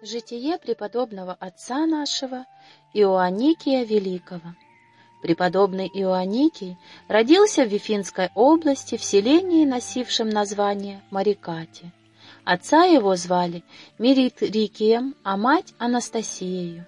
Житие преподобного отца нашего Иоанникия Великого. Преподобный Иоанникий родился в Вифинской области в селении, носившем название Марикати. Отца его звали Мирит Рикием, а мать Анастасиею.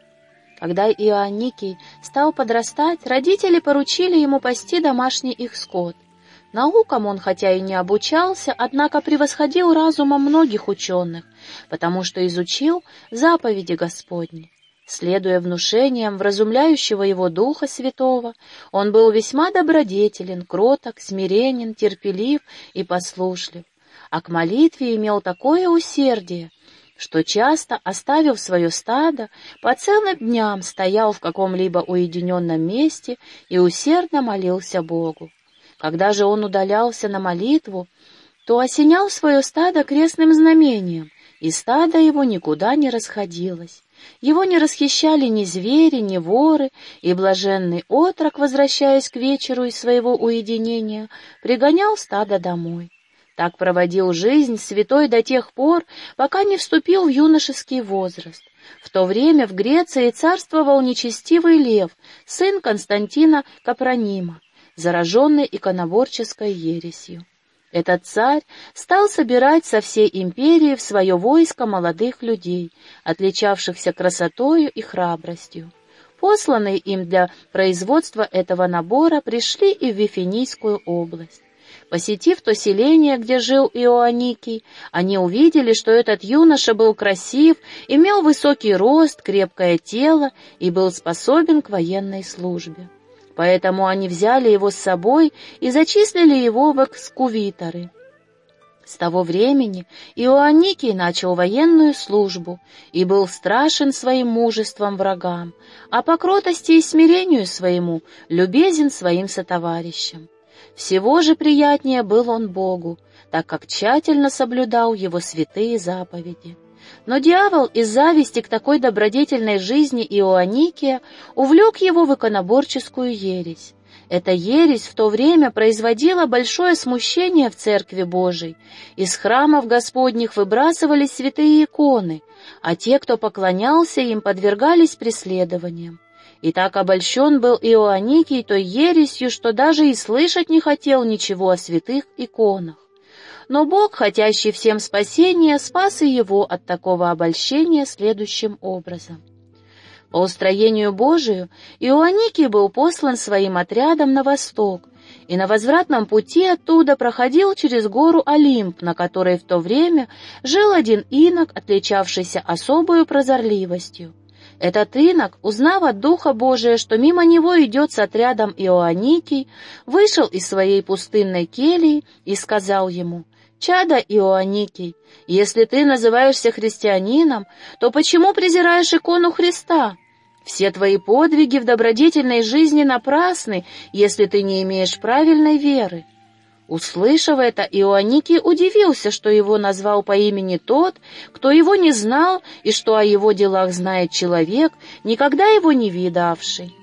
Когда Иоанникий стал подрастать, родители поручили ему пасти домашний их скот — Наукам он хотя и не обучался, однако превосходил разумом многих ученых, потому что изучил заповеди Господни. Следуя внушениям вразумляющего его Духа Святого, он был весьма добродетелен, кроток, смиренен, терпелив и послушлив, а к молитве имел такое усердие, что часто, оставив свое стадо, по целым дням стоял в каком-либо уединенном месте и усердно молился Богу. Когда же он удалялся на молитву, то осенял свое стадо крестным знамением, и стадо его никуда не расходилось. Его не расхищали ни звери, ни воры, и блаженный отрок, возвращаясь к вечеру из своего уединения, пригонял стадо домой. Так проводил жизнь святой до тех пор, пока не вступил в юношеский возраст. В то время в Греции царствовал нечестивый Лев, сын Константина Капронима зараженный иконоборческой ересью. Этот царь стал собирать со всей империи в свое войско молодых людей, отличавшихся красотою и храбростью. Посланные им для производства этого набора пришли и в Вифинийскую область. Посетив то селение, где жил Иоанникий, они увидели, что этот юноша был красив, имел высокий рост, крепкое тело и был способен к военной службе. Поэтому они взяли его с собой и зачислили его в экскувиторы. С того времени Иоанникий начал военную службу и был страшен своим мужеством врагам, а по кротости и смирению своему любезен своим сотоварищам. Всего же приятнее был он Богу, так как тщательно соблюдал его святые заповеди. Но дьявол из зависти к такой добродетельной жизни Иоанникия увлек его в иконоборческую ересь. Эта ересь в то время производила большое смущение в Церкви Божией. Из храмов Господних выбрасывались святые иконы, а те, кто поклонялся им, подвергались преследованиям. И так обольщен был Иоанникий той ересью, что даже и слышать не хотел ничего о святых иконах. Но Бог, хотящий всем спасения, спас и его от такого обольщения следующим образом. По устроению Божию Иоанникий был послан своим отрядом на восток, и на возвратном пути оттуда проходил через гору Олимп, на которой в то время жил один инок, отличавшийся особою прозорливостью. Этот инок, узнав от Духа Божия, что мимо него идет с отрядом Иоанникий, вышел из своей пустынной келии и сказал ему, Чада Иоанникий, если ты называешься христианином, то почему презираешь икону Христа? Все твои подвиги в добродетельной жизни напрасны, если ты не имеешь правильной веры. Услышав это, Иоанникий удивился, что его назвал по имени тот, кто его не знал, и что о его делах знает человек, никогда его не видавший.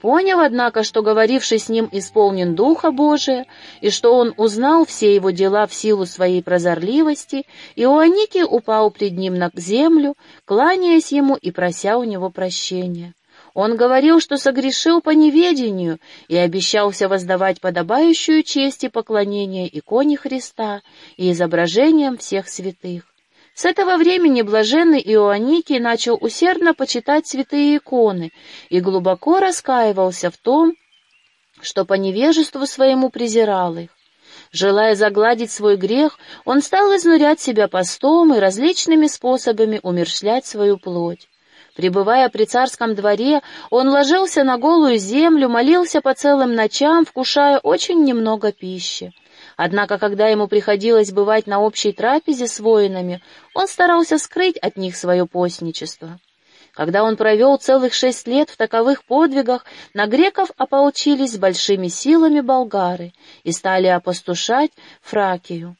Поняв, однако, что говоривший с ним исполнен Духа Божия, и что он узнал все его дела в силу своей прозорливости, Иоанники упал пред ним на землю, кланяясь ему и прося у него прощения. Он говорил, что согрешил по неведению и обещался воздавать подобающую честь и поклонение иконе Христа и изображениям всех святых. С этого времени блаженный Иоанникий начал усердно почитать святые иконы и глубоко раскаивался в том, что по невежеству своему презирал их. Желая загладить свой грех, он стал изнурять себя постом и различными способами умершлять свою плоть. Пребывая при царском дворе, он ложился на голую землю, молился по целым ночам, вкушая очень немного пищи. Однако, когда ему приходилось бывать на общей трапезе с воинами, он старался скрыть от них свое постничество. Когда он провел целых шесть лет в таковых подвигах, на греков ополчились большими силами болгары и стали опустошать Фракию.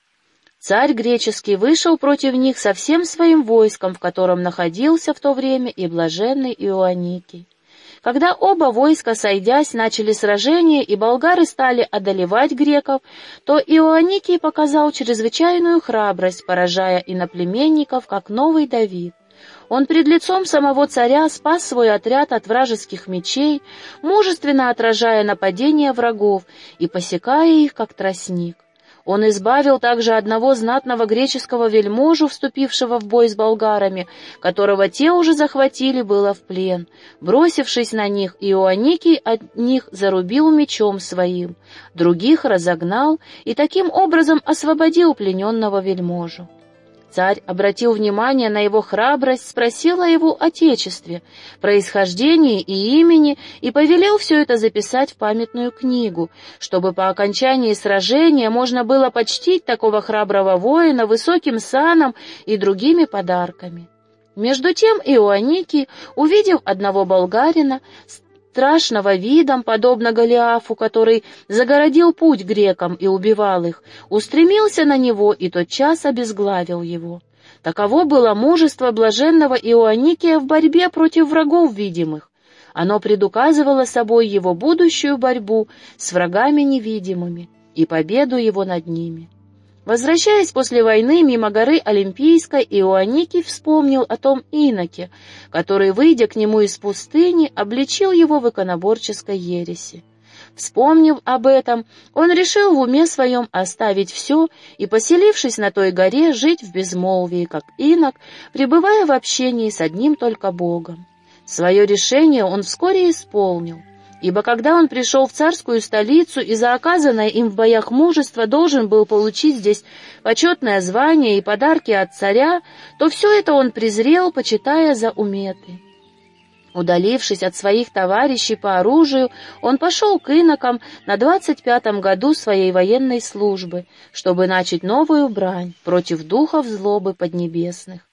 Царь греческий вышел против них со всем своим войском, в котором находился в то время и блаженный Иоанникий. Когда оба войска, сойдясь, начали сражение, и болгары стали одолевать греков, то Иоанникий показал чрезвычайную храбрость, поражая иноплеменников, как новый Давид. Он пред лицом самого царя спас свой отряд от вражеских мечей, мужественно отражая нападения врагов и посекая их, как тростник. Он избавил также одного знатного греческого вельможу, вступившего в бой с болгарами, которого те уже захватили было в плен. Бросившись на них, Иоанникий от них зарубил мечом своим, других разогнал и таким образом освободил плененного вельможу. Царь обратил внимание на его храбрость, спросил о его отечестве, происхождении и имени и повелел все это записать в памятную книгу, чтобы по окончании сражения можно было почтить такого храброго воина высоким саном и другими подарками. Между тем Иоанники, увидев одного болгарина, страшного видом, подобно Голиафу, который загородил путь грекам и убивал их, устремился на него и тотчас обезглавил его. Таково было мужество блаженного Иоанникия в борьбе против врагов видимых. Оно предуказывало собой его будущую борьбу с врагами невидимыми и победу его над ними. Возвращаясь после войны мимо горы Олимпийской, Иоанникий вспомнил о том иноке, который, выйдя к нему из пустыни, обличил его в иконоборческой ереси. Вспомнив об этом, он решил в уме своем оставить все и, поселившись на той горе, жить в безмолвии, как инок, пребывая в общении с одним только Богом. Свое решение он вскоре исполнил ибо когда он пришел в царскую столицу и за оказанное им в боях мужество должен был получить здесь почетное звание и подарки от царя, то все это он презрел, почитая за уметы. Удалившись от своих товарищей по оружию, он пошел к инокам на двадцать пятом году своей военной службы, чтобы начать новую брань против духов злобы поднебесных.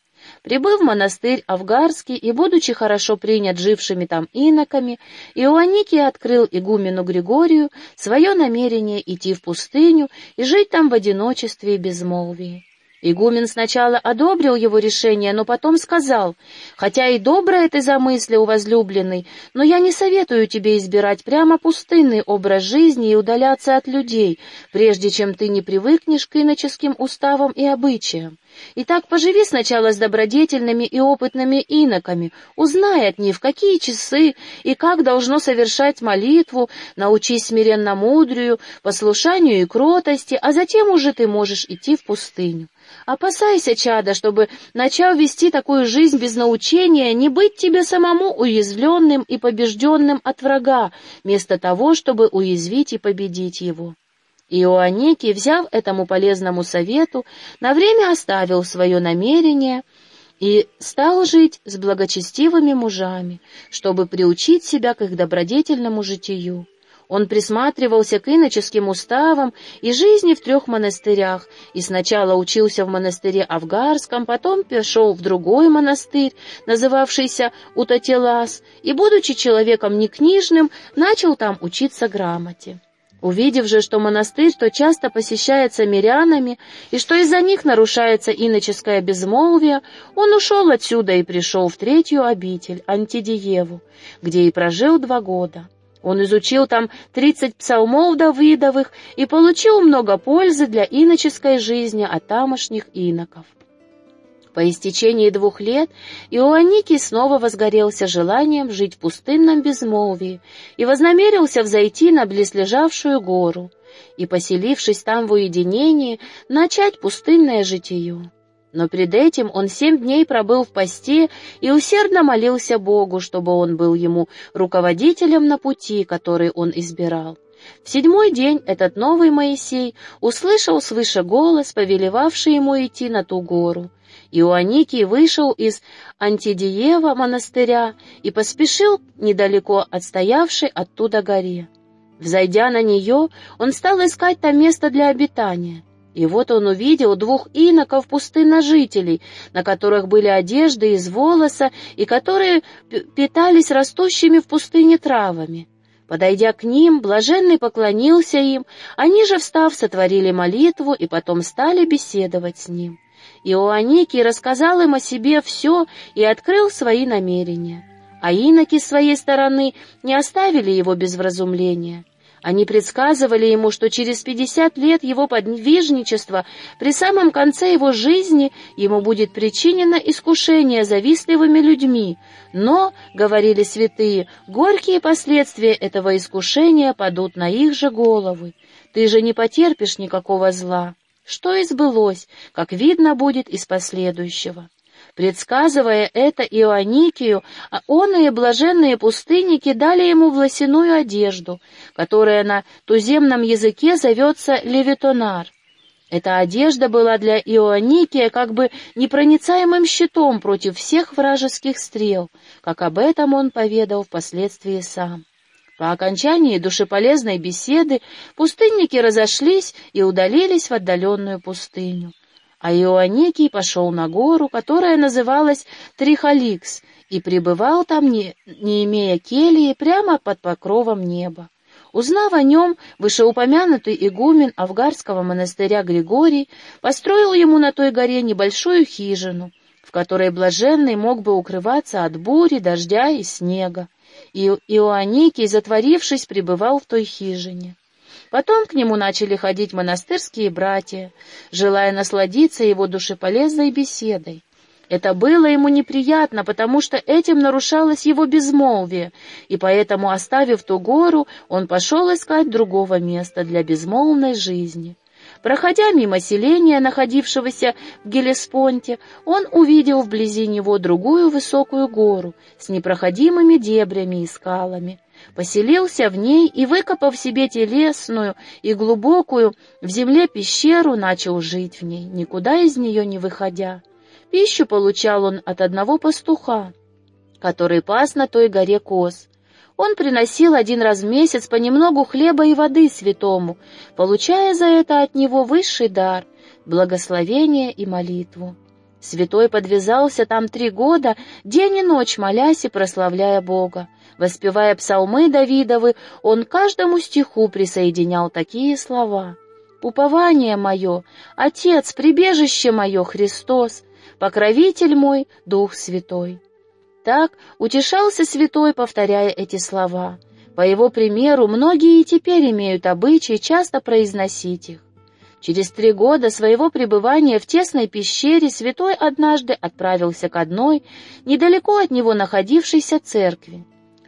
Прибыв в монастырь Авгарский и, будучи хорошо принят жившими там иноками, Иоанникий открыл игумену Григорию свое намерение идти в пустыню и жить там в одиночестве и безмолвии. Игумен сначала одобрил его решение, но потом сказал, «Хотя и доброе ты замысли, у возлюбленный, но я не советую тебе избирать прямо пустынный образ жизни и удаляться от людей, прежде чем ты не привыкнешь к иноческим уставам и обычаям. Итак, поживи сначала с добродетельными и опытными иноками, узнай от них, в какие часы и как должно совершать молитву, научись смиренно мудрию, послушанию и кротости, а затем уже ты можешь идти в пустыню. Опасайся, чада, чтобы, начав вести такую жизнь без научения, не быть тебе самому уязвленным и побежденным от врага, вместо того, чтобы уязвить и победить его. Иоанникий, взяв этому полезному совету, на время оставил свое намерение и стал жить с благочестивыми мужами, чтобы приучить себя к их добродетельному житию. Он присматривался к иноческим уставам и жизни в трех монастырях, и сначала учился в монастыре Авгарском, потом перешел в другой монастырь, называвшийся Утателас, и, будучи человеком некнижным, начал там учиться грамоте. Увидев же, что монастырь то часто посещается мирянами, и что из-за них нарушается иноческое безмолвие, он ушел отсюда и пришел в третью обитель, Антидиеву, где и прожил два года. Он изучил там тридцать псалмов Давидовых и получил много пользы для иноческой жизни от тамошних иноков. По истечении двух лет Иоанникий снова возгорелся желанием жить в пустынном безмолвии и вознамерился взойти на близлежавшую гору и, поселившись там в уединении, начать пустынное житие. Но пред этим он семь дней пробыл в посте и усердно молился Богу, чтобы он был ему руководителем на пути, который он избирал. В седьмой день этот новый Моисей услышал свыше голос, повелевавший ему идти на ту гору. Иоанникий вышел из Антидиева монастыря и поспешил недалеко отстоявшей оттуда горе. Взойдя на нее, он стал искать там место для обитания. И вот он увидел двух иноков пустынножителей, на которых были одежды из волоса и которые питались растущими в пустыне травами. Подойдя к ним, блаженный поклонился им, они же, встав, сотворили молитву и потом стали беседовать с ним. Иоанникий рассказал им о себе все и открыл свои намерения, а иноки с своей стороны не оставили его без вразумления. Они предсказывали ему, что через пятьдесят лет его подвижничества, при самом конце его жизни, ему будет причинено искушение завистливыми людьми. Но, — говорили святые, — горькие последствия этого искушения падут на их же головы. Ты же не потерпишь никакого зла. Что и сбылось, как видно будет из последующего. Предсказывая это Ионикию, а он и блаженные пустынники дали ему власяную одежду, которая на туземном языке зовется левитонар. Эта одежда была для Ионикия как бы непроницаемым щитом против всех вражеских стрел, как об этом он поведал впоследствии сам. По окончании душеполезной беседы пустынники разошлись и удалились в отдаленную пустыню а Иоанникий пошел на гору, которая называлась Трихаликс, и пребывал там, не, не имея келии, прямо под покровом неба. Узнав о нем, вышеупомянутый игумен Авгарского монастыря Григорий построил ему на той горе небольшую хижину, в которой блаженный мог бы укрываться от бури, дождя и снега. И Иоанникий, затворившись, пребывал в той хижине. Потом к нему начали ходить монастырские братья, желая насладиться его душеполезной беседой. Это было ему неприятно, потому что этим нарушалось его безмолвие, и поэтому, оставив ту гору, он пошел искать другого места для безмолвной жизни. Проходя мимо селения, находившегося в Гелеспонте, он увидел вблизи него другую высокую гору с непроходимыми дебрями и скалами поселился в ней и, выкопав себе телесную и глубокую в земле пещеру, начал жить в ней, никуда из нее не выходя. Пищу получал он от одного пастуха, который пас на той горе коз. Он приносил один раз в месяц понемногу хлеба и воды святому, получая за это от него высший дар — благословение и молитву. Святой подвязался там три года, день и ночь молясь и прославляя Бога. Воспевая псалмы Давидовы, он каждому стиху присоединял такие слова. «Упование мое, Отец, прибежище мое, Христос, покровитель мой, Дух Святой». Так утешался святой, повторяя эти слова. По его примеру, многие и теперь имеют обычай часто произносить их. Через три года своего пребывания в тесной пещере святой однажды отправился к одной, недалеко от него находившейся церкви.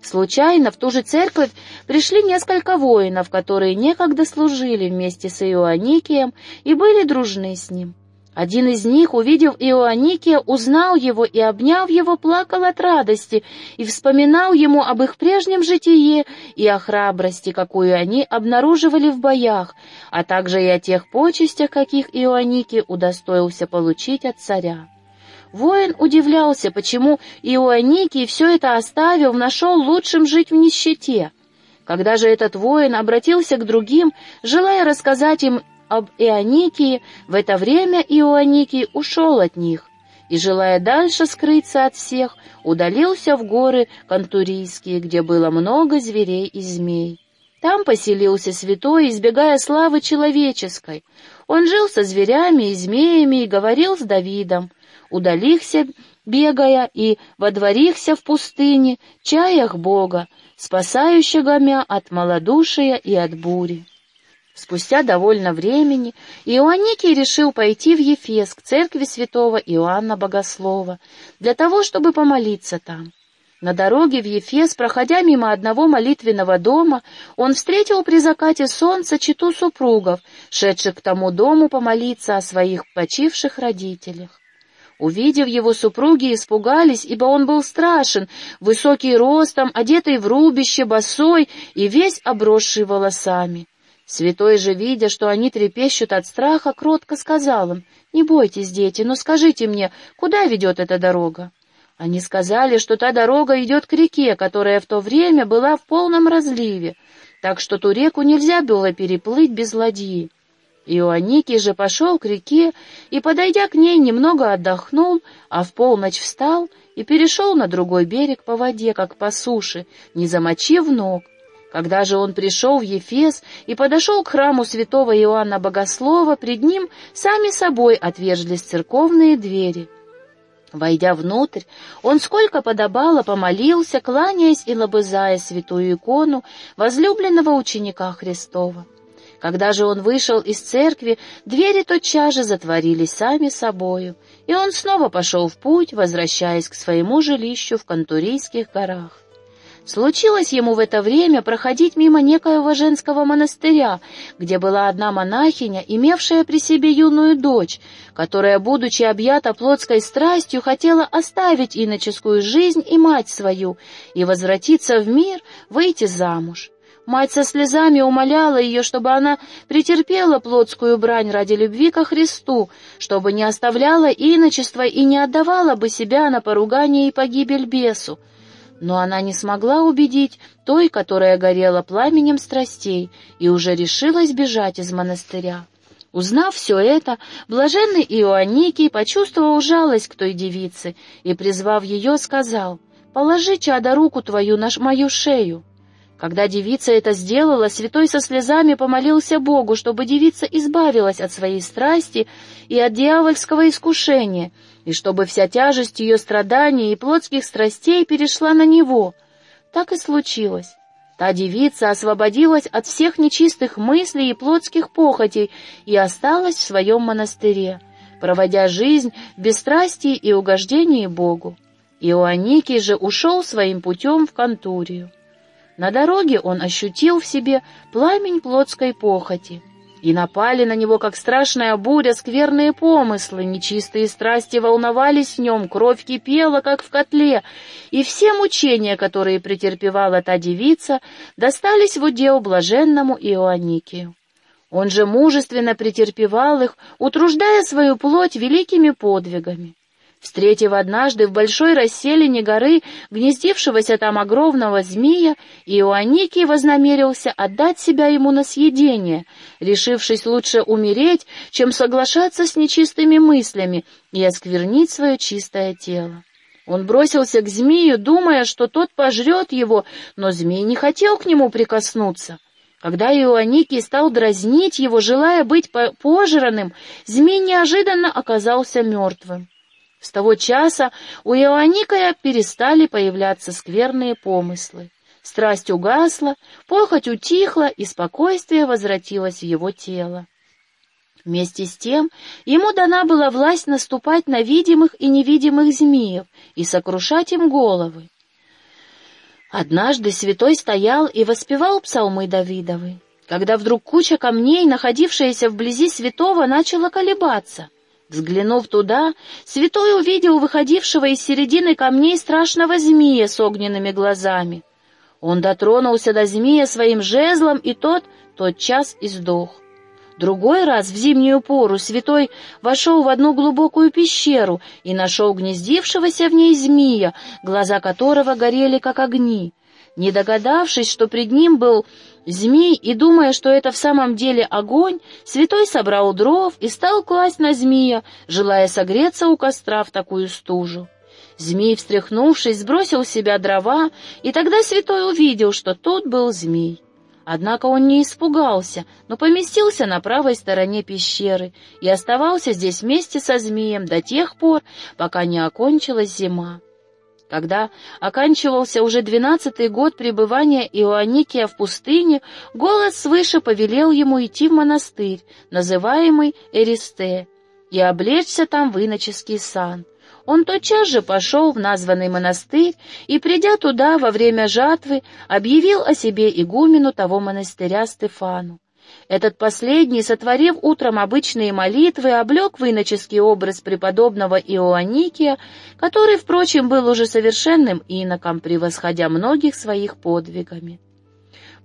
Случайно в ту же церковь пришли несколько воинов, которые некогда служили вместе с Иоанникием и были дружны с ним. Один из них, увидев Иоанникия, узнал его и, обняв его, плакал от радости и вспоминал ему об их прежнем житие и о храбрости, какую они обнаруживали в боях, а также и о тех почестях, каких Иоанники удостоился получить от царя. Воин удивлялся, почему Иоанникий все это оставил, нашел лучшим жить в нищете. Когда же этот воин обратился к другим, желая рассказать им об Ионикии, в это время Ионикий ушел от них и, желая дальше скрыться от всех, удалился в горы Кантурийские, где было много зверей и змей. Там поселился святой, избегая славы человеческой. Он жил со зверями и змеями и говорил с Давидом. Удалихся, бегая, и водворихся в пустыне, чаях Бога, спасающего мя от малодушия и от бури. Спустя довольно времени Иоанникий решил пойти в Ефес к церкви святого Иоанна Богослова для того, чтобы помолиться там. На дороге в Ефес, проходя мимо одного молитвенного дома, он встретил при закате солнца читу супругов, шедших к тому дому помолиться о своих почивших родителях. Увидев его, супруги испугались, ибо он был страшен, высокий ростом, одетый в рубище, босой и весь обросший волосами. Святой же, видя, что они трепещут от страха, кротко сказал им, «Не бойтесь, дети, но скажите мне, куда ведет эта дорога?» Они сказали, что та дорога идет к реке, которая в то время была в полном разливе, так что ту реку нельзя было переплыть без ладьи. Иоанникий же пошел к реке и, подойдя к ней, немного отдохнул, а в полночь встал и перешел на другой берег по воде, как по суше, не замочив ног. Когда же он пришел в Ефес и подошел к храму святого Иоанна Богослова, пред ним сами собой отвержались церковные двери. Войдя внутрь, он сколько подобало помолился, кланяясь и лобызая святую икону возлюбленного ученика Христова. Когда же он вышел из церкви, двери тотчас же затворились сами собою, и он снова пошел в путь, возвращаясь к своему жилищу в Кантурийских горах. Случилось ему в это время проходить мимо некоего женского монастыря, где была одна монахиня, имевшая при себе юную дочь, которая, будучи объята плотской страстью, хотела оставить иноческую жизнь и мать свою и возвратиться в мир, выйти замуж. Мать со слезами умоляла ее, чтобы она претерпела плотскую брань ради любви ко Христу, чтобы не оставляла иночество и не отдавала бы себя на поругание и погибель бесу. Но она не смогла убедить той, которая горела пламенем страстей, и уже решилась бежать из монастыря. Узнав все это, блаженный Иоанникий почувствовал жалость к той девице и, призвав ее, сказал, «Положи, чадо, руку твою на мою шею». Когда девица это сделала, святой со слезами помолился Богу, чтобы девица избавилась от своей страсти и от дьявольского искушения, и чтобы вся тяжесть ее страданий и плотских страстей перешла на него. Так и случилось. Та девица освободилась от всех нечистых мыслей и плотских похотей и осталась в своем монастыре, проводя жизнь в бесстрастии и угождении Богу. Иоанникий же ушел своим путем в Кантурию. На дороге он ощутил в себе пламень плотской похоти, и напали на него, как страшная буря, скверные помыслы, нечистые страсти волновались в нем, кровь кипела, как в котле, и все мучения, которые претерпевала та девица, достались в удел блаженному Иоанникию. Он же мужественно претерпевал их, утруждая свою плоть великими подвигами. Встретив однажды в большой расселине горы гнездившегося там огромного змея, Иоанникий вознамерился отдать себя ему на съедение, решившись лучше умереть, чем соглашаться с нечистыми мыслями и осквернить свое чистое тело. Он бросился к змею, думая, что тот пожрет его, но змей не хотел к нему прикоснуться. Когда Иоанникий стал дразнить его, желая быть пожранным, змей неожиданно оказался мертвым. С того часа у Иоанникая перестали появляться скверные помыслы. Страсть угасла, похоть утихла, и спокойствие возвратилось в его тело. Вместе с тем ему дана была власть наступать на видимых и невидимых змеев и сокрушать им головы. Однажды святой стоял и воспевал псалмы Давидовы, когда вдруг куча камней, находившаяся вблизи святого, начала колебаться — Взглянув туда, святой увидел выходившего из середины камней страшного змея с огненными глазами. Он дотронулся до змея своим жезлом, и тот тотчас издох. Другой раз в зимнюю пору святой вошел в одну глубокую пещеру и нашел гнездившегося в ней змея, глаза которого горели как огни. Не догадавшись, что пред ним был змей, и думая, что это в самом деле огонь, святой собрал дров и стал класть на змея, желая согреться у костра в такую стужу. Змей, встряхнувшись, сбросил с себя дрова, и тогда святой увидел, что тут был змей. Однако он не испугался, но поместился на правой стороне пещеры и оставался здесь вместе со змеем до тех пор, пока не окончилась зима. Когда оканчивался уже двенадцатый год пребывания Иоанникия в пустыне, голос свыше повелел ему идти в монастырь, называемый Эристе, и облечься там в иноческий сан. Он тотчас же пошел в названный монастырь и, придя туда во время жатвы, объявил о себе игумену того монастыря Стефану. Этот последний, сотворив утром обычные молитвы, облег в иноческий образ преподобного Иоанникия, который, впрочем, был уже совершенным иноком, превосходя многих своих подвигами.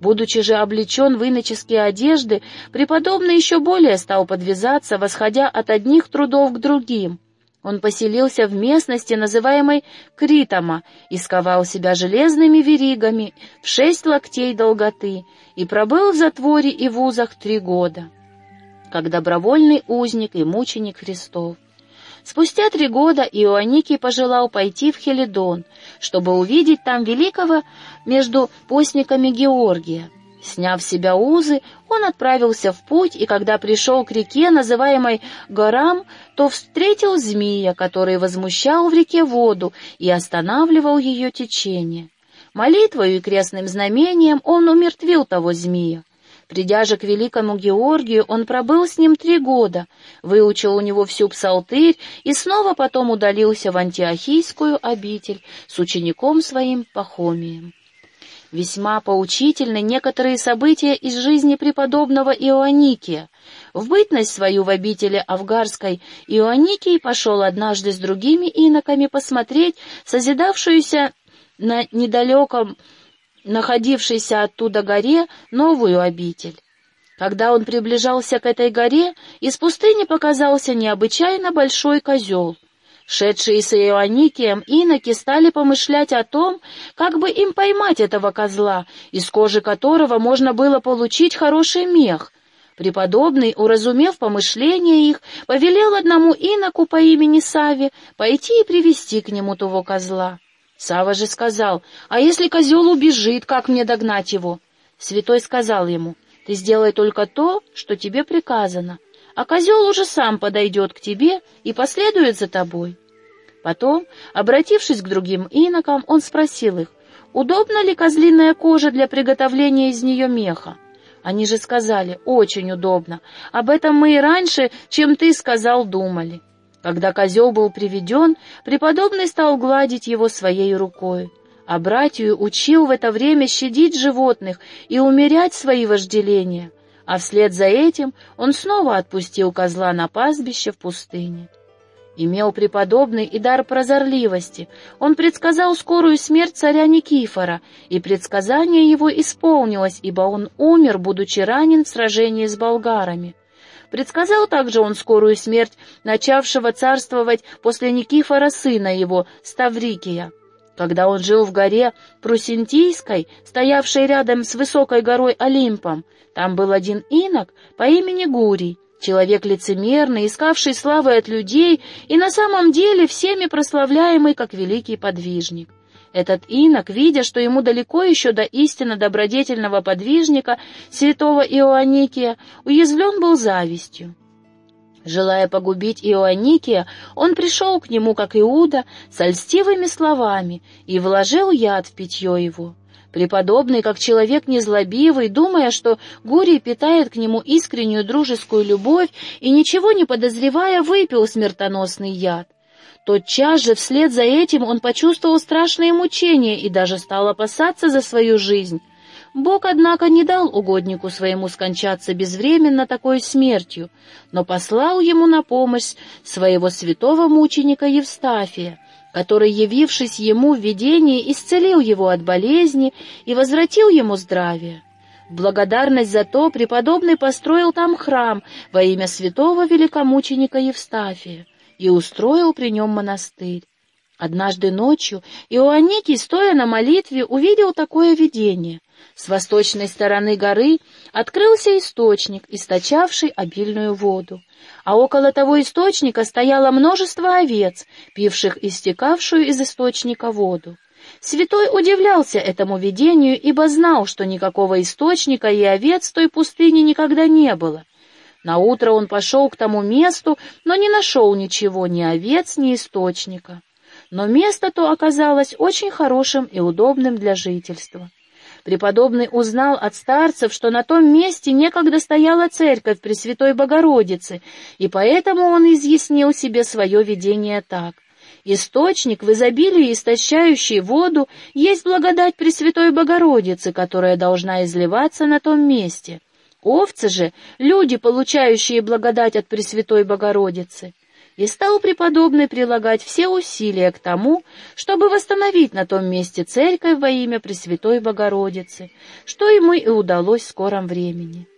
Будучи же облечен в иноческие одежды, преподобный еще более стал подвязаться, восходя от одних трудов к другим — он поселился в местности, называемой Критома, и сковал себя железными веригами в шесть локтей долготы и пробыл в затворе и в узах три года, как добровольный узник и мученик Христов. Спустя три года Иоанникий пожелал пойти в Хелидон, чтобы увидеть там великого между постниками Георгия. Сняв с себя узы, он отправился в путь, и когда пришел к реке, называемой Горам, то встретил змея, который возмущал в реке воду и останавливал ее течение. Молитвою и крестным знамением он умертвил того змея. Придя же к великому Георгию, он пробыл с ним три года, выучил у него всю псалтырь и снова потом удалился в антиохийскую обитель с учеником своим Пахомием. Весьма поучительны некоторые события из жизни преподобного Иоанникия. В бытность свою в обители Авгарской Иоанникий пошел однажды с другими иноками посмотреть созидавшуюся на недалеком находившейся оттуда горе новую обитель. Когда он приближался к этой горе, из пустыни показался необычайно большой козел — Шедшие с Иоанникием иноки стали помышлять о том, как бы им поймать этого козла, из кожи которого можно было получить хороший мех. Преподобный, уразумев помышления их, повелел одному иноку по имени Саве пойти и привести к нему того козла. Сава же сказал, «А если козел убежит, как мне догнать его?» Святой сказал ему, «Ты сделай только то, что тебе приказано, а козел уже сам подойдет к тебе и последует за тобой». Потом, обратившись к другим инокам, он спросил их, удобна ли козлиная кожа для приготовления из нее меха. Они же сказали, очень удобно. Об этом мы и раньше, чем ты сказал, думали. Когда козел был приведен, преподобный стал гладить его своей рукой, а братью учил в это время щадить животных и умерять свои вожделения, а вслед за этим он снова отпустил козла на пастбище в пустыне. Имел преподобный и дар прозорливости. Он предсказал скорую смерть царя Никифора, и предсказание его исполнилось, ибо он умер, будучи ранен в сражении с болгарами. Предсказал также он скорую смерть начавшего царствовать после Никифора сына его, Ставрикия. Когда он жил в горе Прусентийской, стоявшей рядом с высокой горой Олимпом, там был один инок по имени Гурий, человек лицемерный, искавший славы от людей и на самом деле всеми прославляемый как великий подвижник. Этот инок, видя, что ему далеко еще до истинно добродетельного подвижника, святого Иоанникия, уязвлен был завистью. Желая погубить Иоанникия, он пришел к нему, как Иуда, с льстивыми словами и вложил яд в питье его. Преподобный, как человек незлобивый, думая, что Гурий питает к нему искреннюю дружескую любовь и, ничего не подозревая, выпил смертоносный яд. Тотчас же вслед за этим он почувствовал страшные мучения и даже стал опасаться за свою жизнь. Бог, однако, не дал угоднику своему скончаться безвременно такой смертью, но послал ему на помощь своего святого мученика Евстафия, который, явившись ему в видении, исцелил его от болезни и возвратил ему здравие. В благодарность за то преподобный построил там храм во имя святого великомученика Евстафия и устроил при нем монастырь. Однажды ночью Иоанникий, стоя на молитве, увидел такое видение. С восточной стороны горы открылся источник, источавший обильную воду а около того источника стояло множество овец, пивших истекавшую из источника воду. Святой удивлялся этому видению, ибо знал, что никакого источника и овец в той пустыне никогда не было. Наутро он пошел к тому месту, но не нашел ничего, ни овец, ни источника. Но место то оказалось очень хорошим и удобным для жительства. Преподобный узнал от старцев, что на том месте некогда стояла церковь Пресвятой Богородицы, и поэтому он изъяснил себе свое видение так. Источник, в изобилии истощающий воду, есть благодать Пресвятой Богородицы, которая должна изливаться на том месте. Овцы же — люди, получающие благодать от Пресвятой Богородицы и стал преподобный прилагать все усилия к тому, чтобы восстановить на том месте церковь во имя Пресвятой Богородицы, что ему и удалось в скором времени.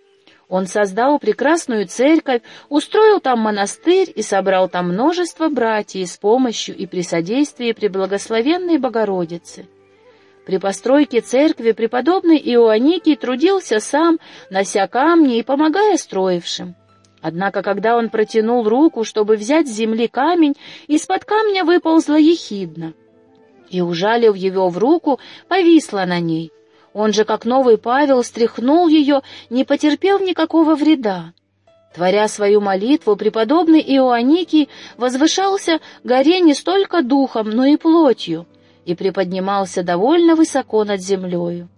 Он создал прекрасную церковь, устроил там монастырь и собрал там множество братьев с помощью и при содействии Преблагословенной Богородицы. При постройке церкви преподобный Иоанникий трудился сам, нося камни и помогая строившим. Однако, когда он протянул руку, чтобы взять с земли камень, из-под камня выползла ехидна и, ужалив его в руку, повисла на ней. Он же, как новый Павел, стряхнул ее, не потерпев никакого вреда. Творя свою молитву, преподобный Иоанникий возвышался горе не столько духом, но и плотью, и приподнимался довольно высоко над землею.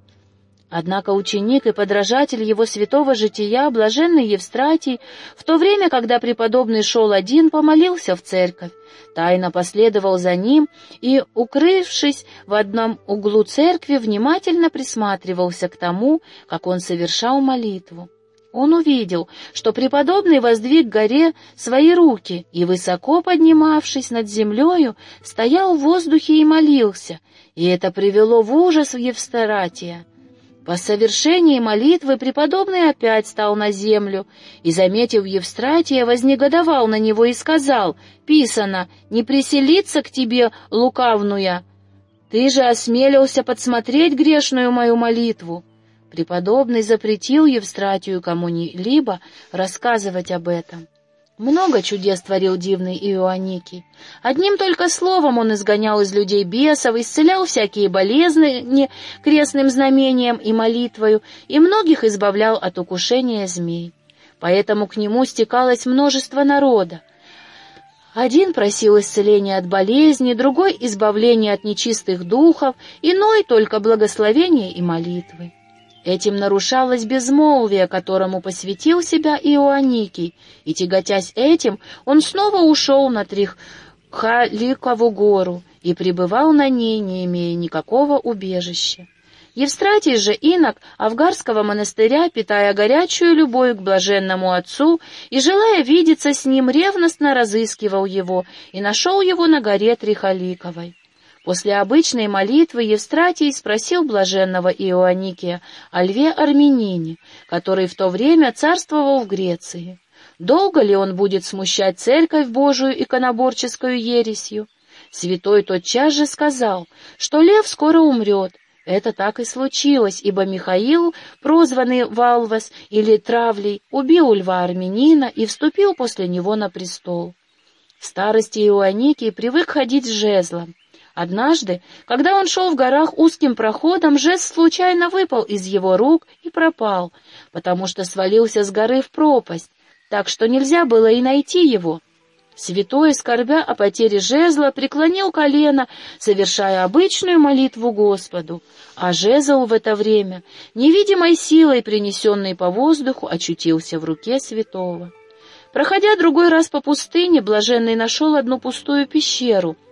Однако ученик и подражатель его святого жития, блаженный Евстратий, в то время, когда преподобный шел один, помолился в церковь, тайно последовал за ним и, укрывшись в одном углу церкви, внимательно присматривался к тому, как он совершал молитву. Он увидел, что преподобный воздвиг горе свои руки и, высоко поднимавшись над землею, стоял в воздухе и молился, и это привело в ужас Евстратия. По совершении молитвы преподобный опять стал на землю и, заметив Евстратия, вознегодовал на него и сказал, «Писано, не приселиться к тебе, лукавнуя, ты же осмелился подсмотреть грешную мою молитву». Преподобный запретил Евстратию кому-либо рассказывать об этом. Много чудес творил дивный Иоанникий. Одним только словом он изгонял из людей бесов, исцелял всякие болезни крестным знамением и молитвою, и многих избавлял от укушения змей. Поэтому к нему стекалось множество народа. Один просил исцеления от болезни, другой — избавления от нечистых духов, иной — только благословения и молитвы. Этим нарушалось безмолвие, которому посвятил себя Иоанникий, и, тяготясь этим, он снова ушел на Трихаликову гору и пребывал на ней, не имея никакого убежища. Евстратий же инок Авгарского монастыря, питая горячую любовь к блаженному отцу и, желая видеться с ним, ревностно разыскивал его и нашел его на горе Трихаликовой. После обычной молитвы Евстратий спросил блаженного Иоанникия о льве Армянине, который в то время царствовал в Греции. Долго ли он будет смущать церковь Божию иконоборческую ересью? Святой тотчас же сказал, что лев скоро умрет. Это так и случилось, ибо Михаил, прозванный Валвас или Травлей, убил льва армянина и вступил после него на престол. В старости Иоанникий привык ходить с жезлом. Однажды, когда он шел в горах узким проходом, жест случайно выпал из его рук и пропал, потому что свалился с горы в пропасть, так что нельзя было и найти его. Святой, скорбя о потере жезла, преклонил колено, совершая обычную молитву Господу, а жезл в это время, невидимой силой, принесенной по воздуху, очутился в руке святого. Проходя другой раз по пустыне, блаженный нашел одну пустую пещеру —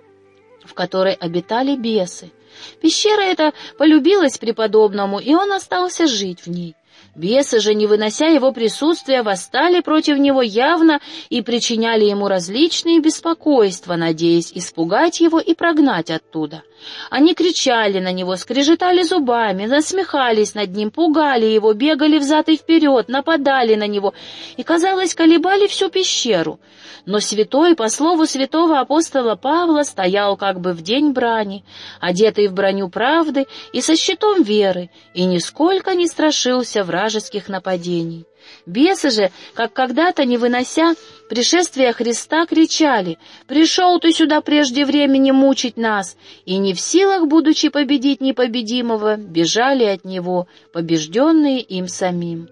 в которой обитали бесы. Пещера эта полюбилась преподобному, и он остался жить в ней. Бесы же, не вынося его присутствия, восстали против него явно и причиняли ему различные беспокойства, надеясь испугать его и прогнать оттуда. Они кричали на него, скрежетали зубами, насмехались над ним, пугали его, бегали взад и вперед, нападали на него и, казалось, колебали всю пещеру. Но святой, по слову святого апостола Павла, стоял как бы в день брани, одетый в броню правды и со щитом веры, и нисколько не страшился вражеских нападений. Бесы же, как когда-то не вынося пришествия Христа, кричали «Пришел ты сюда прежде времени мучить нас!» и не в силах, будучи победить непобедимого, бежали от него, побежденные им самим.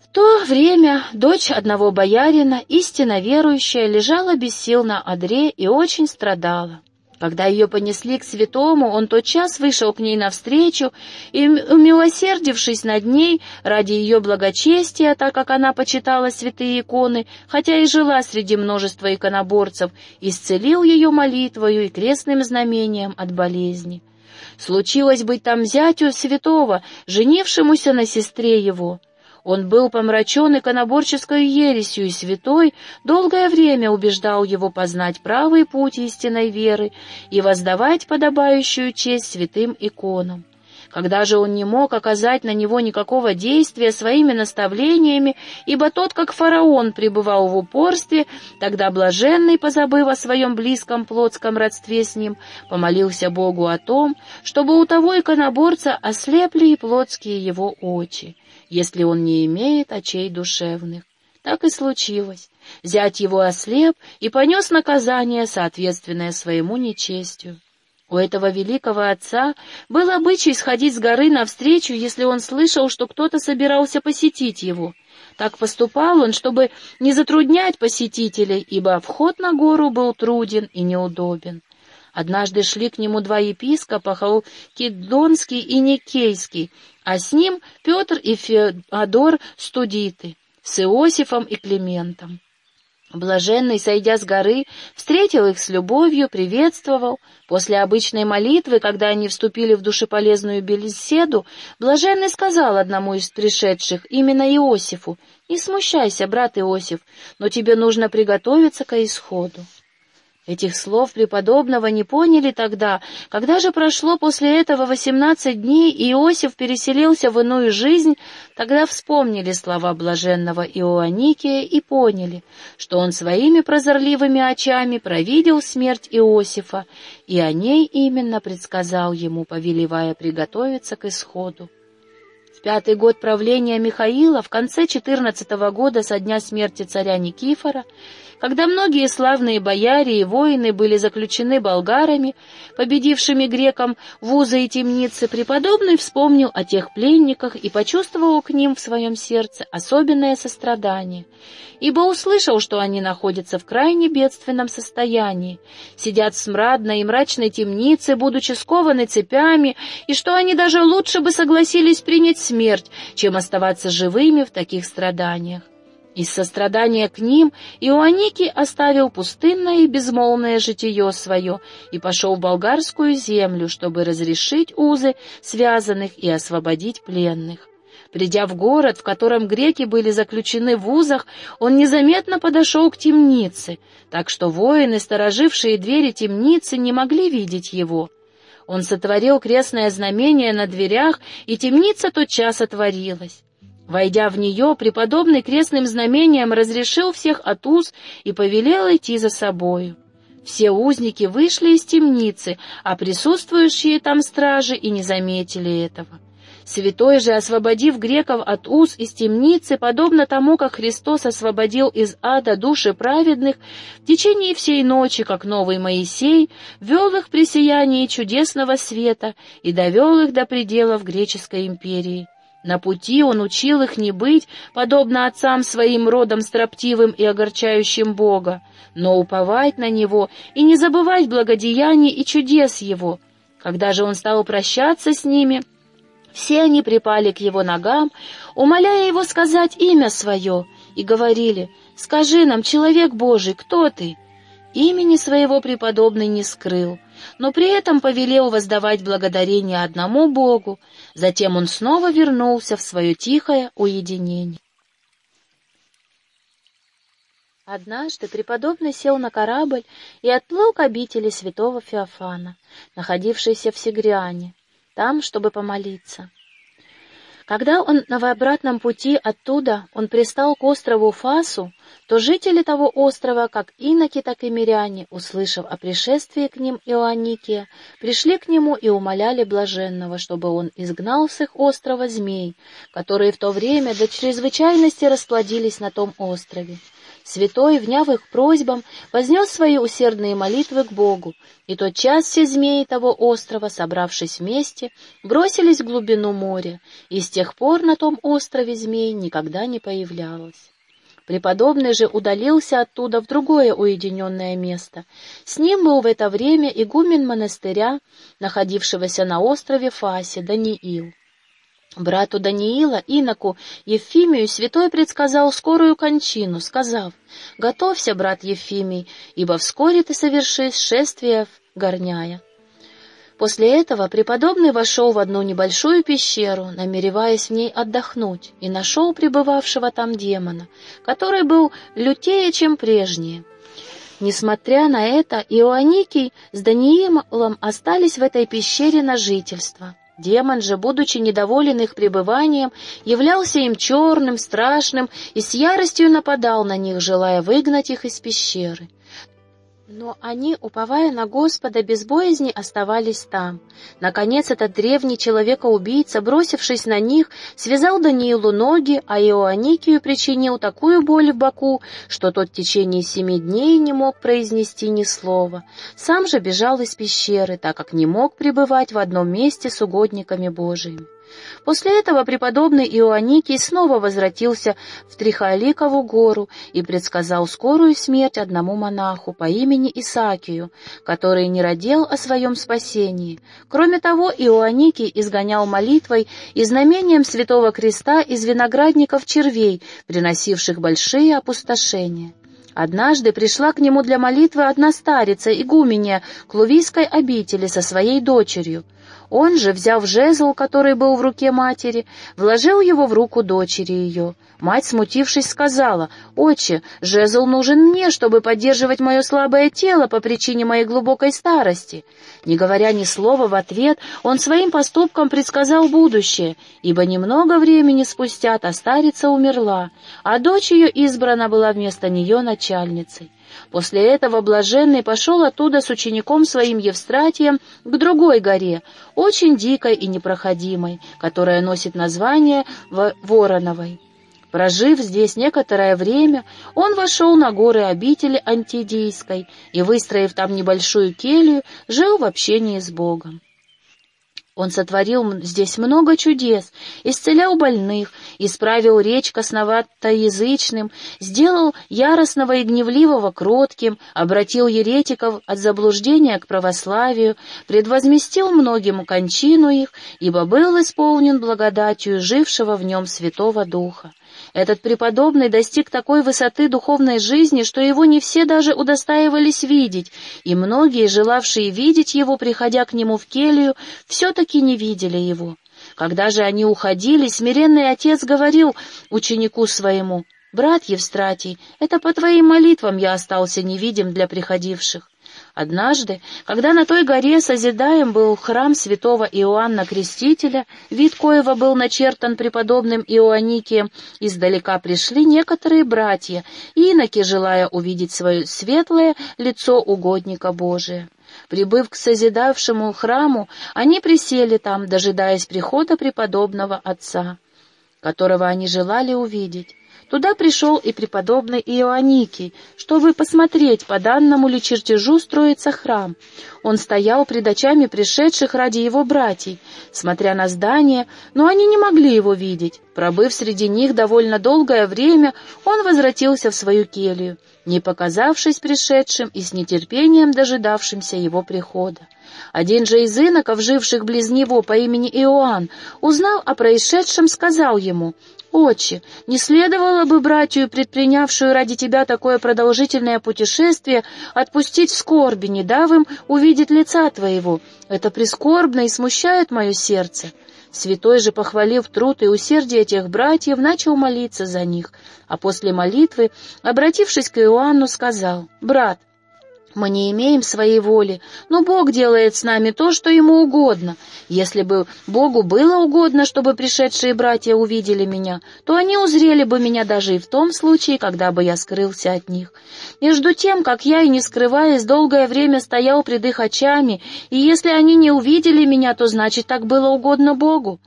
В то время дочь одного боярина, истинно верующая, лежала без сил на одре и очень страдала. Когда ее понесли к святому, он тотчас вышел к ней навстречу и, умилосердившись над ней ради ее благочестия, так как она почитала святые иконы, хотя и жила среди множества иконоборцев, исцелил ее молитвою и крестным знамением от болезни. Случилось быть там зятю святого, женившемуся на сестре его. Он был помрачен иконоборческой ересью, и святой долгое время убеждал его познать правый путь истинной веры и воздавать подобающую честь святым иконам. Когда же он не мог оказать на него никакого действия своими наставлениями, ибо тот, как фараон, пребывал в упорстве, тогда блаженный, позабыв о своем близком плотском родстве с ним, помолился Богу о том, чтобы у того иконоборца ослепли и плотские его очи, если он не имеет очей душевных. Так и случилось. Зять его ослеп и понес наказание, соответственное своему нечестию. У этого великого отца был обычай сходить с горы навстречу, если он слышал, что кто-то собирался посетить его. Так поступал он, чтобы не затруднять посетителей, ибо вход на гору был труден и неудобен. Однажды шли к нему два епископа, Халкидонский и Никейский, а с ним Петр и Феодор Студиты, с Иосифом и Климентом. Блаженный, сойдя с горы, встретил их с любовью, приветствовал. После обычной молитвы, когда они вступили в душеполезную беседу, Блаженный сказал одному из пришедших, именно Иосифу, «Не смущайся, брат Иосиф, но тебе нужно приготовиться к исходу». Этих слов преподобного не поняли тогда, когда же прошло после этого восемнадцать дней, и Иосиф переселился в иную жизнь, тогда вспомнили слова блаженного Иоанникия и поняли, что он своими прозорливыми очами провидел смерть Иосифа, и о ней именно предсказал ему, повелевая приготовиться к исходу. В пятый год правления Михаила, в конце четырнадцатого года со дня смерти царя Никифора, когда многие славные бояре и воины были заключены болгарами, победившими грекам вузы и темницы, преподобный вспомнил о тех пленниках и почувствовал к ним в своем сердце особенное сострадание, ибо услышал, что они находятся в крайне бедственном состоянии, сидят в смрадной и мрачной темнице, будучи скованы цепями, и что они даже лучше бы согласились принять смерть, чем оставаться живыми в таких страданиях. Из сострадания к ним Иоанники оставил пустынное и безмолвное житие свое и пошел в болгарскую землю, чтобы разрешить узы связанных и освободить пленных. Придя в город, в котором греки были заключены в узах, он незаметно подошел к темнице, так что воины, сторожившие двери темницы, не могли видеть его. Он сотворил крестное знамение на дверях, и темница тотчас отворилась. Войдя в нее, преподобный крестным знамением разрешил всех от уз и повелел идти за собою. Все узники вышли из темницы, а присутствующие там стражи и не заметили этого. Святой же, освободив греков от уз из темницы, подобно тому, как Христос освободил из ада души праведных, в течение всей ночи, как новый Моисей, вел их при сиянии чудесного света и довел их до пределов греческой империи. На пути он учил их не быть, подобно отцам своим родом строптивым и огорчающим Бога, но уповать на Него и не забывать благодеяний и чудес Его. Когда же он стал прощаться с ними, все они припали к его ногам, умоляя его сказать имя свое, и говорили, «Скажи нам, человек Божий, кто ты?» Имени своего преподобный не скрыл, но при этом повелел воздавать благодарение одному Богу, затем он снова вернулся в свое тихое уединение. Однажды преподобный сел на корабль и отплыл к обители святого Феофана, находившейся в Сигриане, там, чтобы помолиться. Когда он на обратном пути оттуда он пристал к острову Фасу, то жители того острова, как иноки, так и миряне, услышав о пришествии к ним Иоанникия, пришли к нему и умоляли блаженного, чтобы он изгнал с их острова змей, которые в то время до чрезвычайности расплодились на том острове. Святой, вняв их просьбам, вознес свои усердные молитвы к Богу, и тот час все змеи того острова, собравшись вместе, бросились в глубину моря, и с тех пор на том острове змей никогда не появлялось. Преподобный же удалился оттуда в другое уединенное место. С ним был в это время игумен монастыря, находившегося на острове Фасе, Даниил. Брату Даниила, иноку Ефимию, святой предсказал скорую кончину, сказав, «Готовься, брат Ефимий, ибо вскоре ты совершишь шествие в горняя». После этого преподобный вошел в одну небольшую пещеру, намереваясь в ней отдохнуть, и нашел пребывавшего там демона, который был лютее, чем прежние. Несмотря на это, Иоанникий с Даниилом остались в этой пещере на жительство. Демон же, будучи недоволен их пребыванием, являлся им черным, страшным и с яростью нападал на них, желая выгнать их из пещеры. Но они, уповая на Господа, без боязни оставались там. Наконец этот древний человека-убийца, бросившись на них, связал Даниилу ноги, а Иоанникию причинил такую боль в боку, что тот в течение семи дней не мог произнести ни слова. Сам же бежал из пещеры, так как не мог пребывать в одном месте с угодниками Божиими. После этого преподобный Иоанникий снова возвратился в Трихоаликову гору и предсказал скорую смерть одному монаху по имени Исаакию, который не родил о своем спасении. Кроме того, Иоанникий изгонял молитвой и знамением Святого Креста из виноградников червей, приносивших большие опустошения. Однажды пришла к нему для молитвы одна старица, игуменья Клувийской обители со своей дочерью — он же, взяв жезл, который был в руке матери, вложил его в руку дочери ее. Мать, смутившись, сказала, «Отче, жезл нужен мне, чтобы поддерживать мое слабое тело по причине моей глубокой старости». Не говоря ни слова в ответ, он своим поступком предсказал будущее, ибо немного времени спустя та старица умерла, а дочь ее избрана была вместо нее начальницей. После этого блаженный пошел оттуда с учеником своим Евстратием к другой горе, очень дикой и непроходимой, которая носит название Вороновой. Прожив здесь некоторое время, он вошел на горы обители Антидийской и, выстроив там небольшую келью, жил в общении с Богом. Он сотворил здесь много чудес, исцелял больных, исправил речь косноватоязычным, сделал яростного и гневливого кротким, обратил еретиков от заблуждения к православию, предвозместил многим кончину их, ибо был исполнен благодатью жившего в нем Святого Духа. Этот преподобный достиг такой высоты духовной жизни, что его не все даже удостаивались видеть, и многие, желавшие видеть его, приходя к нему в келью, все-таки не видели его. Когда же они уходили, смиренный отец говорил ученику своему, «Брат Евстратий, это по твоим молитвам я остался невидим для приходивших». Однажды, когда на той горе созидаем был храм святого Иоанна Крестителя, вид коего был начертан преподобным Иоанникием, издалека пришли некоторые братья, иноки, желая увидеть свое светлое лицо угодника Божия. Прибыв к созидавшему храму, они присели там, дожидаясь прихода преподобного отца, которого они желали увидеть. Туда пришел и преподобный Иоанникий, чтобы посмотреть, по данному ли чертежу строится храм. Он стоял пред очами пришедших ради его братьев, смотря на здание, но они не могли его видеть. Пробыв среди них довольно долгое время, он возвратился в свою келью, не показавшись пришедшим и с нетерпением дожидавшимся его прихода. Один же из иноков, живших близ него по имени Иоанн, узнал о происшедшем, сказал ему, «Отче, не следовало бы братью, предпринявшую ради тебя такое продолжительное путешествие, отпустить в скорби, не дав им увидеть лица твоего. Это прискорбно и смущает мое сердце». Святой же, похвалив труд и усердие этих братьев, начал молиться за них, а после молитвы, обратившись к Иоанну, сказал, «Брат, мы не имеем своей воли, но Бог делает с нами то, что Ему угодно. Если бы Богу было угодно, чтобы пришедшие братья увидели меня, то они узрели бы меня даже и в том случае, когда бы я скрылся от них. Между тем, как я и не скрываясь, долгое время стоял пред их очами, и если они не увидели меня, то значит, так было угодно Богу.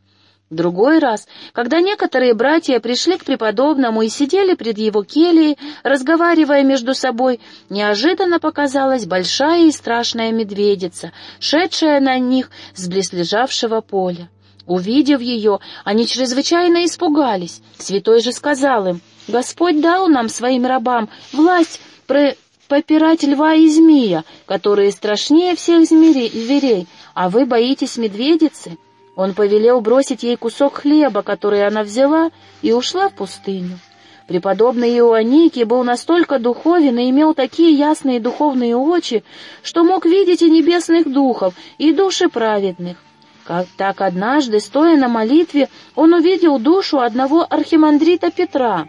Другой раз, когда некоторые братья пришли к преподобному и сидели пред его кельей, разговаривая между собой, неожиданно показалась большая и страшная медведица, шедшая на них с близлежавшего поля. Увидев ее, они чрезвычайно испугались. Святой же сказал им, «Господь дал нам, своим рабам, власть про попирать льва и змея, которые страшнее всех зверей, а вы боитесь медведицы?» Он повелел бросить ей кусок хлеба, который она взяла, и ушла в пустыню. Преподобный Иоанникий был настолько духовен и имел такие ясные духовные очи, что мог видеть и небесных духов, и души праведных. Как так однажды, стоя на молитве, он увидел душу одного архимандрита Петра.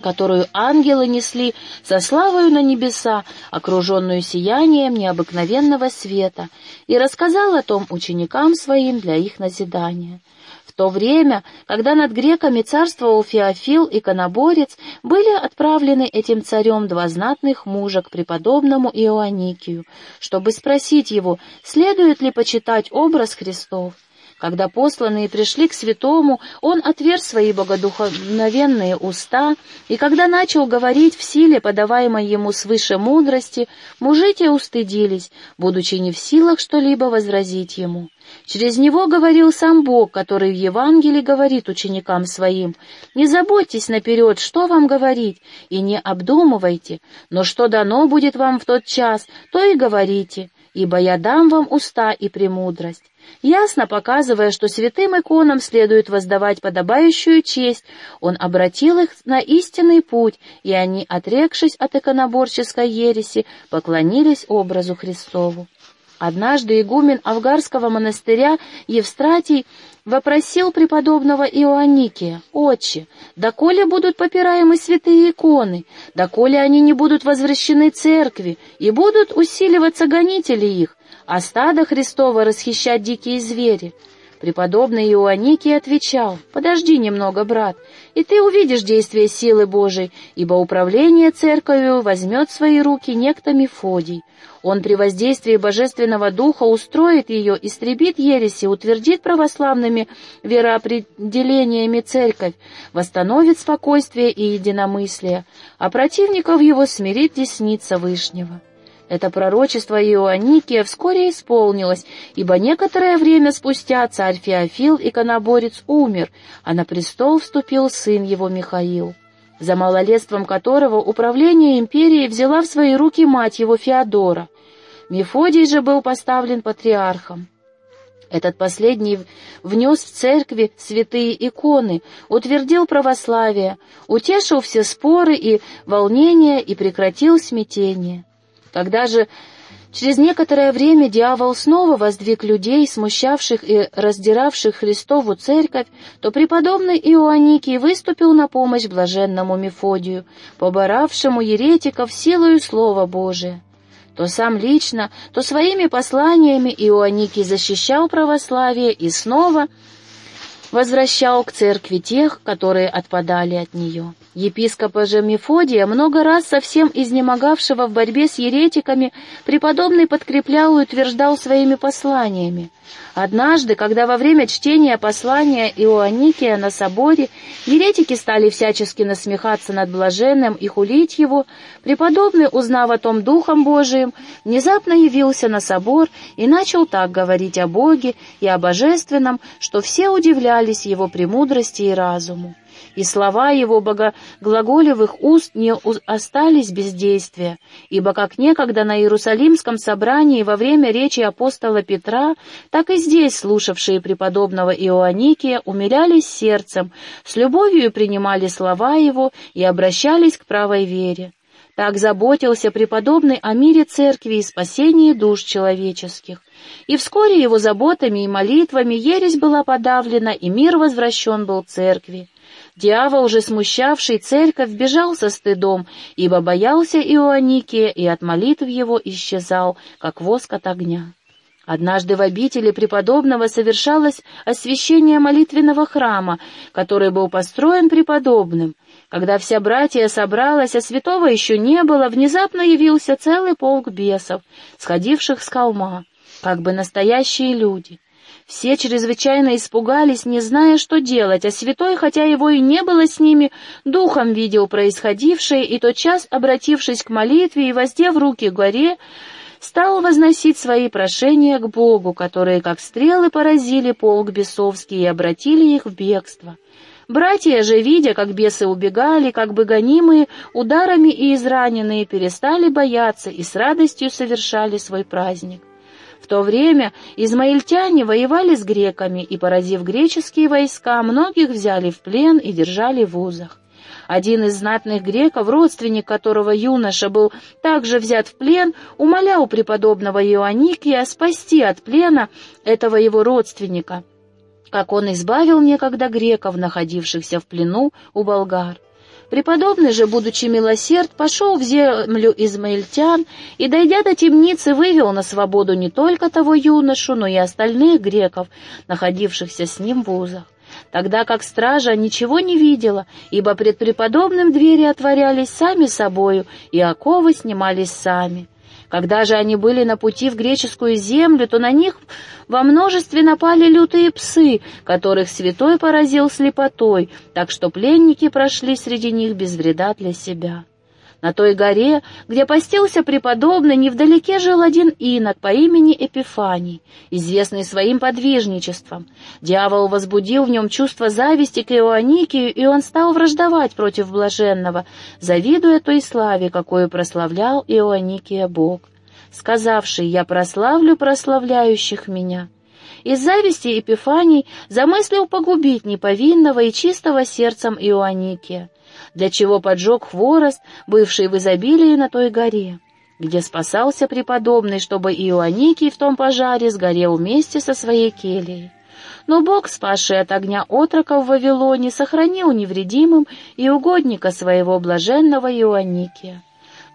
Которую ангелы несли со славою на небеса, окруженную сиянием необыкновенного света, и рассказал о том ученикам своим для их назидания. В то время, когда над греками царствовал Феофил и Коноборец, были отправлены этим царем два знатных мужа к преподобному Иоанникию, чтобы спросить его, следует ли почитать образ Христов. Когда посланные пришли к святому, он отверз свои богодухновенные уста, и когда начал говорить в силе, подаваемой ему свыше мудрости, мужи те устыдились, будучи не в силах что-либо возразить ему. Через него говорил сам Бог, который в Евангелии говорит ученикам своим, «Не заботьтесь наперед, что вам говорить, и не обдумывайте, но что дано будет вам в тот час, то и говорите, ибо я дам вам уста и премудрость» ясно показывая, что святым иконам следует воздавать подобающую честь, он обратил их на истинный путь, и они, отрекшись от иконоборческой ереси, поклонились образу Христову. Однажды игумен Авгарского монастыря Евстратий вопросил преподобного Иоанникия, «Отче, доколе будут попираемы святые иконы, доколе они не будут возвращены церкви, и будут усиливаться гонители их, а стадо Христово расхищать дикие звери. Преподобный Иоанникий отвечал, «Подожди немного, брат, и ты увидишь действие силы Божией, ибо управление церковью возьмет в свои руки некто Мефодий. Он при воздействии Божественного Духа устроит ее, истребит ереси, утвердит православными вероопределениями церковь, восстановит спокойствие и единомыслие, а противников его смирит десница Вышнего». Это пророчество Иоанникия вскоре исполнилось, ибо некоторое время спустя царь Феофил и Коноборец умер, а на престол вступил сын его Михаил, за малолетством которого управление империей взяла в свои руки мать его Феодора. Мефодий же был поставлен патриархом. Этот последний внес в церкви святые иконы, утвердил православие, утешил все споры и волнения и прекратил смятение. Когда же через некоторое время дьявол снова воздвиг людей, смущавших и раздиравших Христову церковь, то преподобный Иоанникий выступил на помощь блаженному Мефодию, поборавшему еретиков силою Слова Божия. То сам лично, то своими посланиями Иоанникий защищал православие и снова возвращал к церкви тех, которые отпадали от нее. Епископа же Мефодия, много раз совсем изнемогавшего в борьбе с еретиками, преподобный подкреплял и утверждал своими посланиями. Однажды, когда во время чтения послания Иоанникия на соборе еретики стали всячески насмехаться над блаженным и хулить его, преподобный, узнав о том Духом Божиим, внезапно явился на собор и начал так говорить о Боге и о Божественном, что все удивлялись его премудрости и разуму и слова его богоглаголевых уст не остались без действия, ибо как некогда на Иерусалимском собрании во время речи апостола Петра, так и здесь слушавшие преподобного Иоанникия умилялись сердцем, с любовью принимали слова его и обращались к правой вере. Так заботился преподобный о мире церкви и спасении душ человеческих. И вскоре его заботами и молитвами ересь была подавлена, и мир возвращен был церкви. Дьявол же, смущавший церковь, бежал со стыдом, ибо боялся Иоанникия, и от молитв его исчезал, как воск от огня. Однажды в обители преподобного совершалось освящение молитвенного храма, который был построен преподобным. Когда вся братья собралась, а святого еще не было, внезапно явился целый полк бесов, сходивших с холма, как бы настоящие люди — все чрезвычайно испугались, не зная, что делать, а святой, хотя его и не было с ними, духом видел происходившее, и тотчас, обратившись к молитве и воздев руки к горе, стал возносить свои прошения к Богу, которые, как стрелы, поразили полк бесовский и обратили их в бегство. Братья же, видя, как бесы убегали, как бы гонимые ударами и израненные, перестали бояться и с радостью совершали свой праздник то время измаильтяне воевали с греками и, поразив греческие войска, многих взяли в плен и держали в узах. Один из знатных греков, родственник которого юноша был также взят в плен, умолял преподобного Иоанникия спасти от плена этого его родственника, как он избавил некогда греков, находившихся в плену у болгар. Преподобный же, будучи милосерд, пошел в землю измаильтян и, дойдя до темницы, вывел на свободу не только того юношу, но и остальных греков, находившихся с ним в узах. Тогда как стража ничего не видела, ибо пред преподобным двери отворялись сами собою, и оковы снимались сами. Когда же они были на пути в греческую землю, то на них во множестве напали лютые псы, которых святой поразил слепотой, так что пленники прошли среди них без вреда для себя. На той горе, где постился преподобный, невдалеке жил один инок по имени Эпифаний, известный своим подвижничеством. Дьявол возбудил в нем чувство зависти к Иоанникию, и он стал враждовать против блаженного, завидуя той славе, какую прославлял Иоанникия Бог, сказавший «Я прославлю прославляющих меня». Из зависти Эпифаний замыслил погубить неповинного и чистого сердцем Иоанникия, для чего поджег хворост, бывший в изобилии на той горе, где спасался преподобный, чтобы Иоанникий в том пожаре сгорел вместе со своей кельей. Но Бог, спасший от огня отрока в Вавилоне, сохранил невредимым и угодника своего блаженного Иоанникия.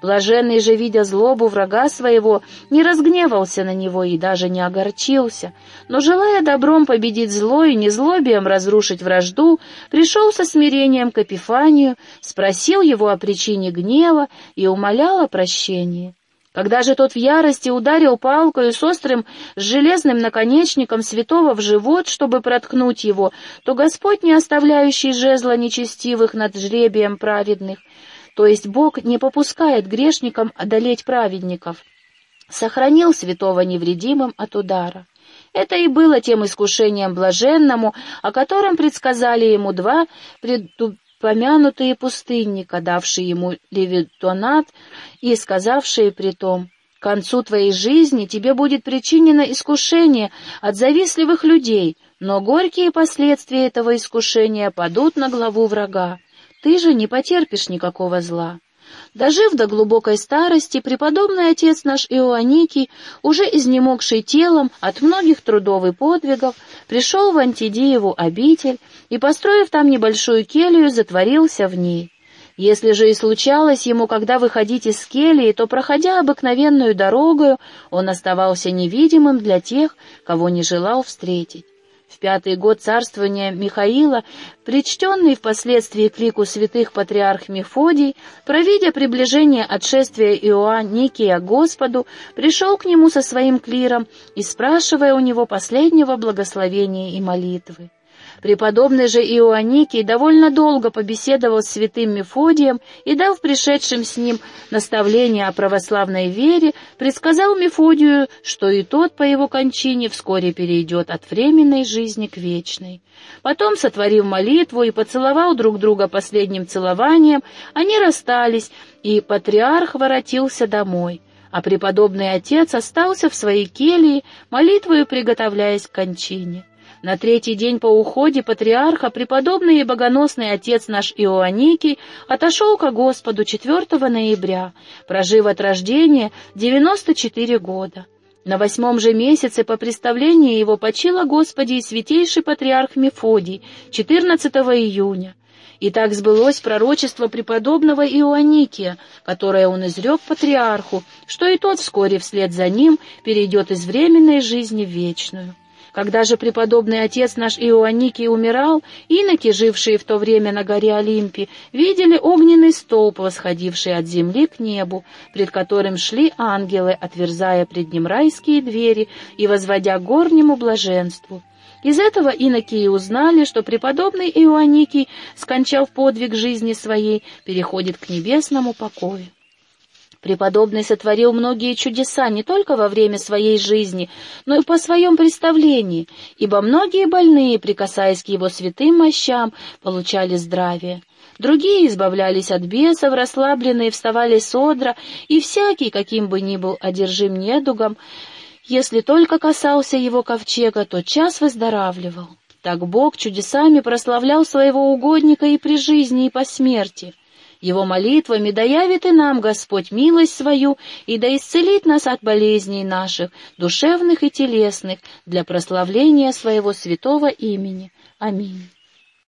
Блаженный же, видя злобу врага своего, не разгневался на него и даже не огорчился, но, желая добром победить зло и незлобием разрушить вражду, пришел со смирением к Эпифанию, спросил его о причине гнева и умолял о прощении. Когда же тот в ярости ударил палкою с острым, с железным наконечником святого в живот, чтобы проткнуть его, то Господь, не оставляющий жезла нечестивых над жребием праведных, то есть Бог не попускает грешникам одолеть праведников, сохранил святого невредимым от удара. Это и было тем искушением блаженному, о котором предсказали ему два предупомянутые пустынника, давшие ему левитонат и сказавшие при том, «К концу твоей жизни тебе будет причинено искушение от завистливых людей, но горькие последствия этого искушения падут на главу врага. Ты же не потерпишь никакого зла. Дожив до глубокой старости, преподобный отец наш Иоанникий, уже изнемогший телом от многих трудов и подвигов, пришел в Антидиеву обитель и, построив там небольшую келью, затворился в ней. Если же и случалось ему, когда выходить из кельи, то, проходя обыкновенную дорогою, он оставался невидимым для тех, кого не желал встретить. В пятый год царствования Михаила, причтенный впоследствии к лику святых патриарх Мефодий, провидя приближение отшествия Иоанникия Господу, пришел к нему со своим клиром и спрашивая у него последнего благословения и молитвы. Преподобный же Иоанникий довольно долго побеседовал с святым Мефодием и, дав пришедшим с ним наставление о православной вере, предсказал Мефодию, что и тот по его кончине вскоре перейдет от временной жизни к вечной. Потом, сотворив молитву и поцеловал друг друга последним целованием, они расстались, и патриарх воротился домой а преподобный отец остался в своей келье, молитвою приготовляясь к кончине. На третий день по уходе патриарха преподобный и богоносный отец наш Иоанникий отошел ко Господу 4 ноября, прожив от рождения 94 года. На восьмом же месяце по представлению его почила Господи и святейший патриарх Мефодий 14 июня. И так сбылось пророчество преподобного Иоанникия, которое он изрек патриарху, что и тот вскоре вслед за ним перейдет из временной жизни в вечную. Когда же преподобный отец наш Иоанникий умирал, иноки, жившие в то время на горе Олимпи, видели огненный столб, восходивший от земли к небу, пред которым шли ангелы, отверзая пред ним райские двери и возводя горнему блаженству. Из этого иноки и узнали, что преподобный Иоанникий, скончав подвиг жизни своей, переходит к небесному покою. Преподобный сотворил многие чудеса не только во время своей жизни, но и по своем представлении, ибо многие больные, прикасаясь к его святым мощам, получали здравие. Другие избавлялись от бесов, расслабленные вставали с одра, и всякий, каким бы ни был одержим недугом, если только касался его ковчега, то час выздоравливал. Так Бог чудесами прославлял своего угодника и при жизни, и по смерти — его молитвами да явит и нам Господь милость свою и да исцелит нас от болезней наших, душевных и телесных, для прославления своего святого имени. Аминь.